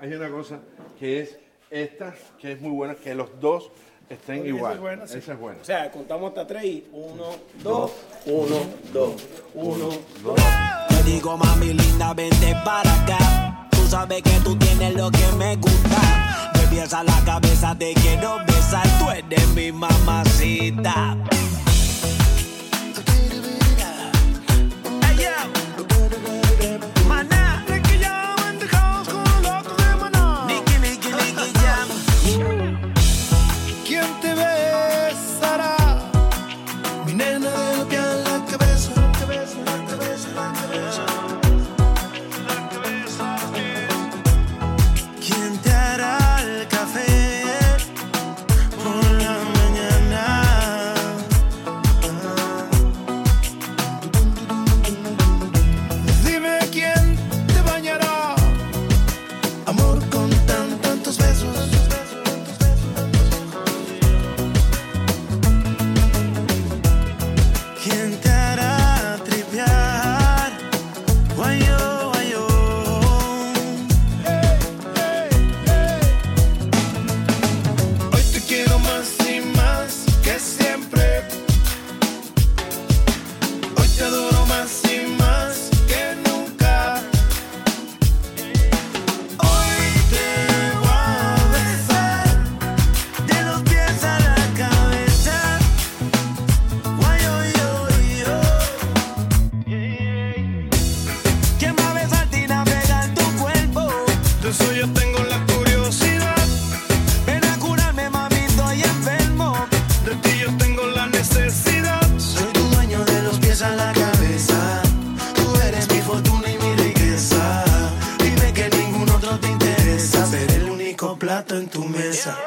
Hay una cosa que es esta, que es muy buena, que los dos estén igual. Esa es buena. Sí. Esa es buena. O sea, contamos hasta tres y uno, dos, uno, dos, uno, dos. Te digo, mami linda, vente para acá. Tú sabes que tú tienes lo que me gusta. Me piensa la cabeza, te quiero besar. Tú eres mi mamacita. Por eso yo tengo la curiosidad. Ven a curarme, mamito y enfermo. De ti yo tengo la necesidad. Soy tu dueño de los pies a la cabeza. Tú eres mi fortuna y mi riqueza. Dime que ningún otro te interesa. Seré el único plato en tu mesa.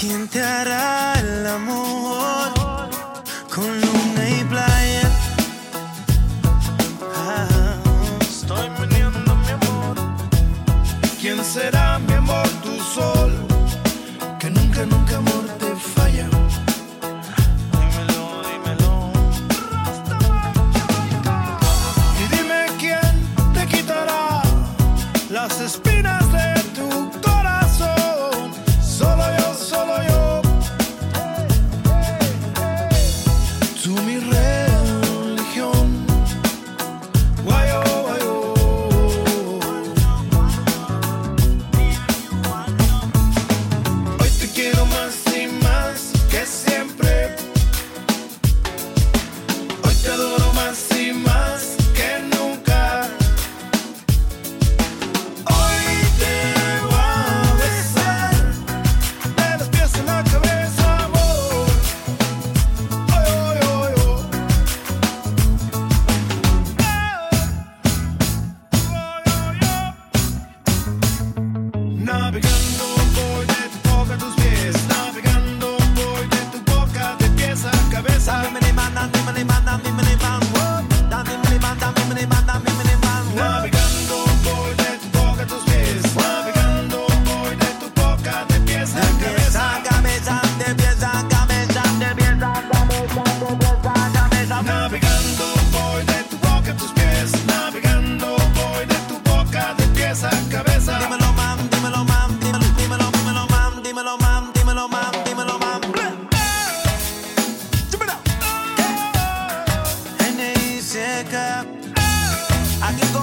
¿Quién te hará el amor? será mi amor tu sol, que nunca, nunca morirá. begun. I can